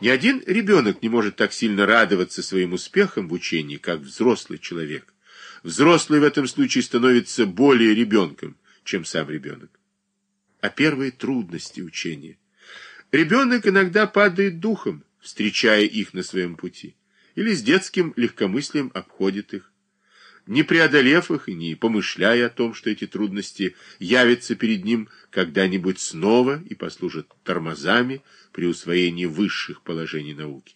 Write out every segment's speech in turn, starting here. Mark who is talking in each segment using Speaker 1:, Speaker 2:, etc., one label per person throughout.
Speaker 1: Ни один ребенок не может так сильно радоваться своим успехам в учении, как взрослый человек. Взрослый в этом случае становится более ребенком, чем сам ребенок. А первые трудности учения. Ребенок иногда падает духом, встречая их на своем пути, или с детским легкомыслием обходит их. Не преодолев их и не помышляя о том, что эти трудности явятся перед ним когда-нибудь снова и послужат тормозами при усвоении высших положений науки.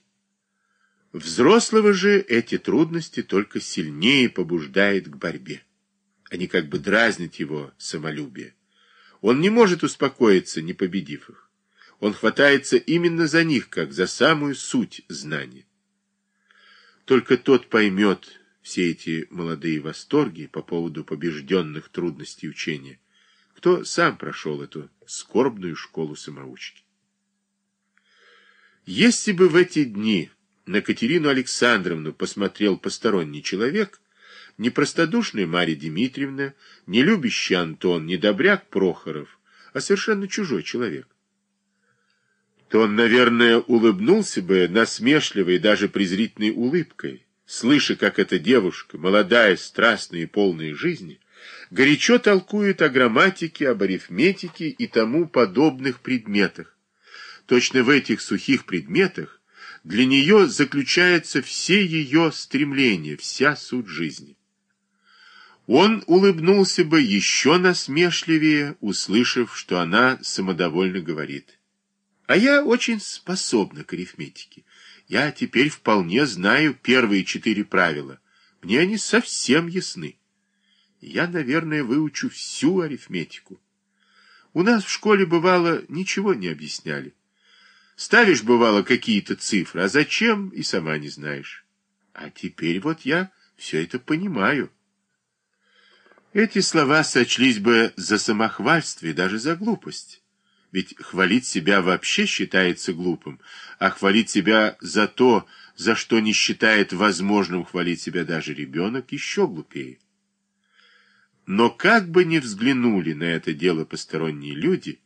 Speaker 1: Взрослого же эти трудности только сильнее побуждают к борьбе. Они как бы дразнят его самолюбие. Он не может успокоиться, не победив их. Он хватается именно за них, как за самую суть знания. Только тот поймет, все эти молодые восторги по поводу побежденных трудностей учения, кто сам прошел эту скорбную школу самоучки. Если бы в эти дни на Катерину Александровну посмотрел посторонний человек, не простодушная Марья Дмитриевна, не любящий Антон, не добряк Прохоров, а совершенно чужой человек, то он, наверное, улыбнулся бы насмешливой даже презрительной улыбкой, слыша, как эта девушка, молодая, страстная и полная жизни, горячо толкует о грамматике, об арифметике и тому подобных предметах. Точно в этих сухих предметах для нее заключается все ее стремления, вся суть жизни. Он улыбнулся бы еще насмешливее, услышав, что она самодовольно говорит. А я очень способна к арифметике. Я теперь вполне знаю первые четыре правила. Мне они совсем ясны. Я, наверное, выучу всю арифметику. У нас в школе, бывало, ничего не объясняли. Ставишь, бывало, какие-то цифры, а зачем, и сама не знаешь. А теперь вот я все это понимаю. Эти слова сочлись бы за самохвальство и даже за глупость. Ведь хвалить себя вообще считается глупым, а хвалить себя за то, за что не считает возможным хвалить себя даже ребенок, еще глупее. Но как бы ни взглянули на это дело посторонние люди,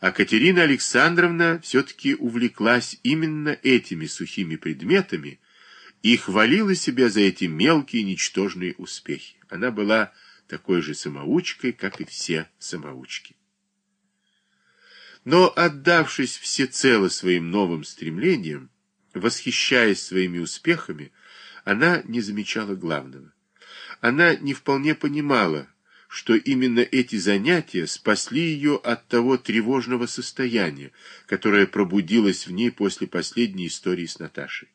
Speaker 1: а Катерина Александровна все-таки увлеклась именно этими сухими предметами и хвалила себя за эти мелкие ничтожные успехи. Она была такой же самоучкой, как и все самоучки. Но, отдавшись всецело своим новым стремлениям, восхищаясь своими успехами, она не замечала главного. Она не вполне понимала, что именно эти занятия спасли ее от того тревожного состояния, которое пробудилось в ней после последней истории с Наташей.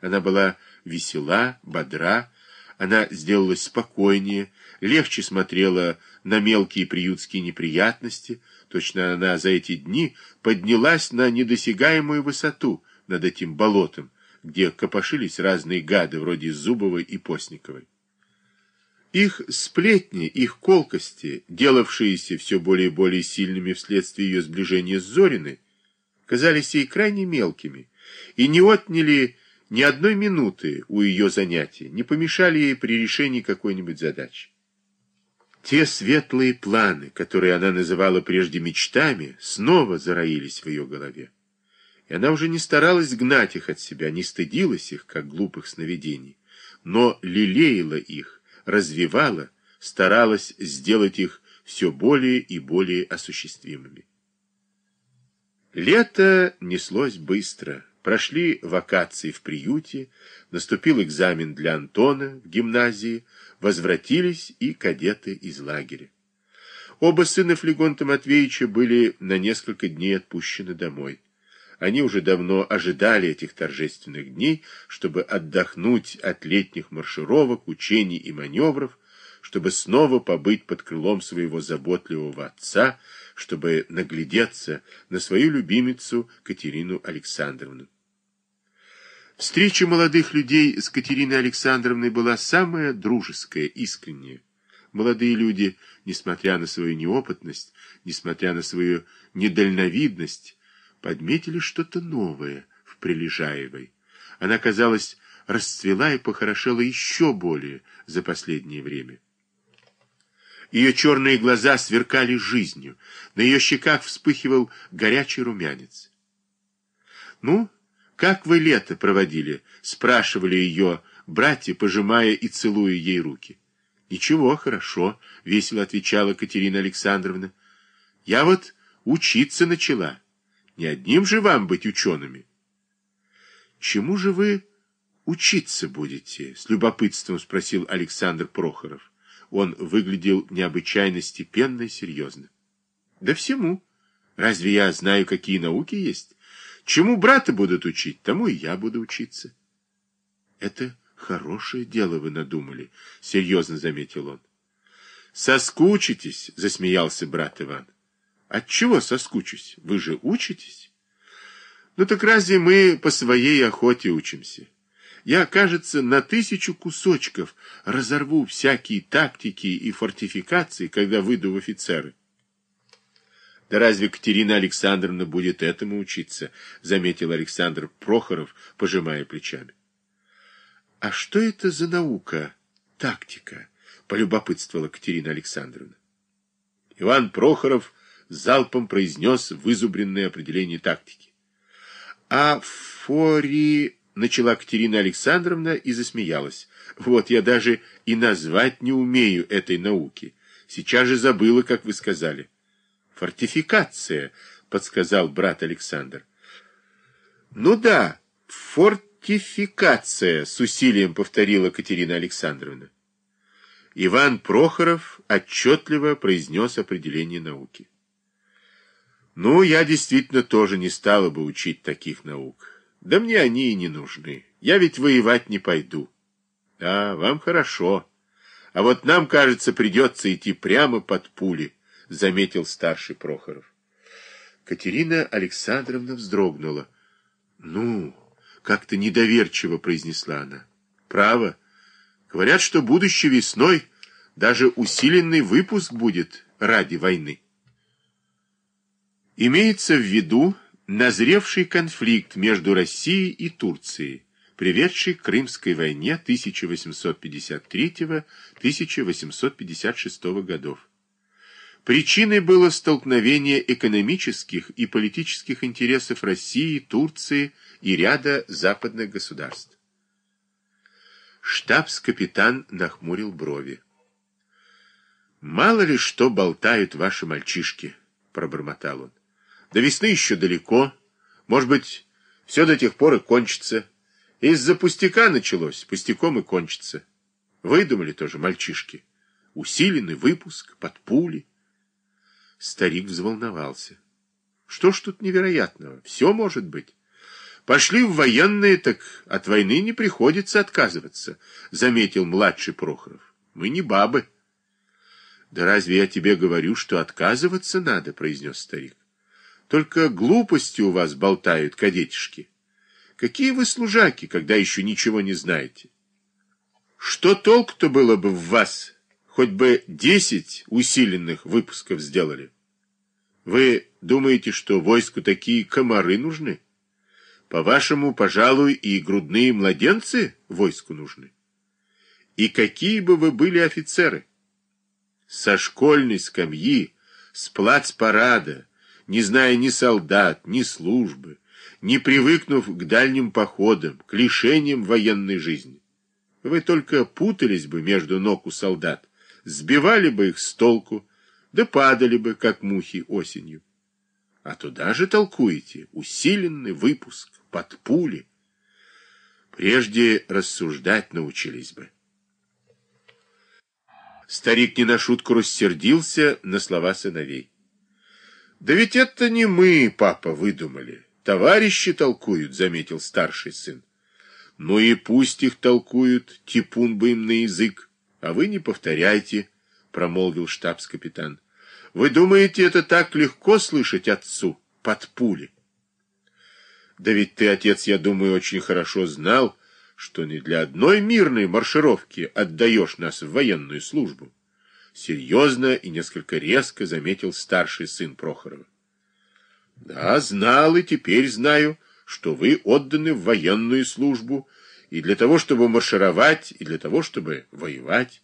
Speaker 1: Она была весела, бодра, она сделалась спокойнее, легче смотрела на мелкие приютские неприятности, Точно она за эти дни поднялась на недосягаемую высоту над этим болотом, где копошились разные гады вроде Зубовой и Постниковой. Их сплетни, их колкости, делавшиеся все более и более сильными вследствие ее сближения с Зориной, казались ей крайне мелкими и не отняли ни одной минуты у ее занятий, не помешали ей при решении какой-нибудь задачи. Те светлые планы, которые она называла прежде мечтами, снова зароились в ее голове. И она уже не старалась гнать их от себя, не стыдилась их, как глупых сновидений, но лелеяла их, развивала, старалась сделать их все более и более осуществимыми. Лето неслось быстро. Прошли вакации в приюте, наступил экзамен для Антона в гимназии, возвратились и кадеты из лагеря. Оба сына Флегонта Матвеевича были на несколько дней отпущены домой. Они уже давно ожидали этих торжественных дней, чтобы отдохнуть от летних маршировок, учений и маневров, чтобы снова побыть под крылом своего заботливого отца, чтобы наглядеться на свою любимицу Катерину Александровну. Встреча молодых людей с Катериной Александровной была самая дружеская, искренняя. Молодые люди, несмотря на свою неопытность, несмотря на свою недальновидность, подметили что-то новое в Прилежаевой. Она, казалось, расцвела и похорошела еще более за последнее время. Ее черные глаза сверкали жизнью, на ее щеках вспыхивал горячий румянец. Ну, «Как вы лето проводили?» — спрашивали ее братья, пожимая и целуя ей руки. «Ничего, хорошо», — весело отвечала Катерина Александровна. «Я вот учиться начала. Не одним же вам быть учеными». «Чему же вы учиться будете?» — с любопытством спросил Александр Прохоров. Он выглядел необычайно степенно и серьезно. «Да всему. Разве я знаю, какие науки есть? Чему брата будут учить, тому и я буду учиться». «Это хорошее дело вы надумали», — серьезно заметил он. «Соскучитесь», — засмеялся брат Иван. «Отчего соскучусь? Вы же учитесь». «Ну так разве мы по своей охоте учимся?» Я, кажется, на тысячу кусочков разорву всякие тактики и фортификации, когда выйду в офицеры. Да разве Катерина Александровна будет этому учиться, заметил Александр Прохоров, пожимая плечами. А что это за наука, тактика? полюбопытствовала Катерина Александровна. Иван Прохоров залпом произнес вызубренное определение тактики. А фори начала Катерина Александровна и засмеялась. Вот я даже и назвать не умею этой науки. Сейчас же забыла, как вы сказали. Фортификация, подсказал брат Александр. Ну да, фортификация, с усилием повторила Катерина Александровна. Иван Прохоров отчетливо произнес определение науки. Ну, я действительно тоже не стала бы учить таких наук. Да мне они и не нужны. Я ведь воевать не пойду. Да, вам хорошо. А вот нам, кажется, придется идти прямо под пули, заметил старший Прохоров. Катерина Александровна вздрогнула. Ну, как-то недоверчиво произнесла она. Право. Говорят, что будущей весной даже усиленный выпуск будет ради войны. Имеется в виду назревший конфликт между Россией и Турцией, приведший к Крымской войне 1853-1856 годов. Причиной было столкновение экономических и политических интересов России, Турции и ряда западных государств. Штабс-капитан нахмурил брови. «Мало ли что болтают ваши мальчишки», — пробормотал он. До весны еще далеко. Может быть, все до тех пор и кончится. Из-за пустяка началось, пустяком и кончится. Выдумали тоже мальчишки. Усиленный выпуск, под пули. Старик взволновался. Что ж тут невероятного? Все может быть. Пошли в военные, так от войны не приходится отказываться, заметил младший Прохоров. Мы не бабы. Да разве я тебе говорю, что отказываться надо, произнес старик. Только глупости у вас болтают кадетишки. Какие вы служаки, когда еще ничего не знаете? Что толк-то было бы в вас, хоть бы десять усиленных выпусков сделали? Вы думаете, что войску такие комары нужны? По-вашему, пожалуй, и грудные младенцы войску нужны? И какие бы вы были офицеры? Со школьной скамьи, с плацпарада, не зная ни солдат, ни службы, не привыкнув к дальним походам, к лишениям военной жизни. Вы только путались бы между ног у солдат, сбивали бы их с толку, да падали бы, как мухи осенью. А туда же толкуете усиленный выпуск под пули. Прежде рассуждать научились бы. Старик не на шутку рассердился на слова сыновей. Да ведь это не мы, папа, выдумали. Товарищи толкуют, заметил старший сын. Ну и пусть их толкуют, типун бы им на язык. А вы не повторяйте, промолвил штабс-капитан. Вы думаете, это так легко слышать отцу под пули? Да ведь ты, отец, я думаю, очень хорошо знал, что не для одной мирной маршировки отдаешь нас в военную службу серьезно и несколько резко заметил старший сын Прохорова. Да, знал и теперь знаю, что вы отданы в военную службу и для того, чтобы маршировать, и для того, чтобы воевать.